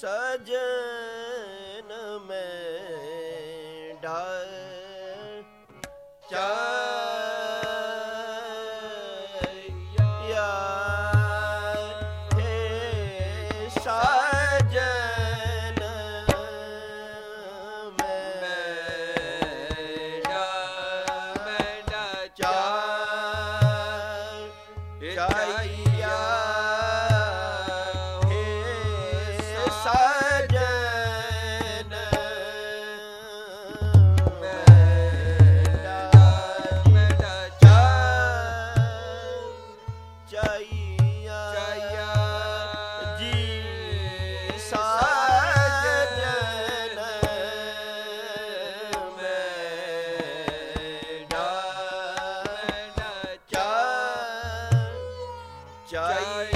ਸਜਨ ਮੈਂ Jai, Jai.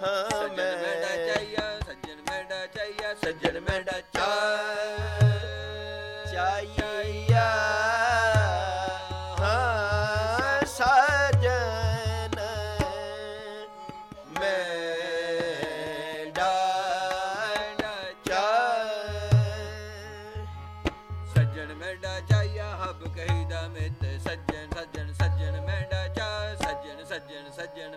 ਸੱਜਣ ਸੱਜਣ ਮੈਂ ਡਚਾਇਆ ਸੱਜਣ ਮੈਂ ਡਚਾਇਆ ਚਾਇਆ ਹਾਂ, ਸੱਜਣ ਮੈਂ ਡਚਾਇਆ ਸੱਜਣ ਮੈਂ ਡਚਾਇਆ ਹਬ ਕਹੀਦਾ ਮੈਂ ਸੱਜਣ ਸੱਜਣ ਸੱਜਣ ਮੈਂ ਡਚਾ ਸੱਜਣ ਸੱਜਣ ਸੱਜਣ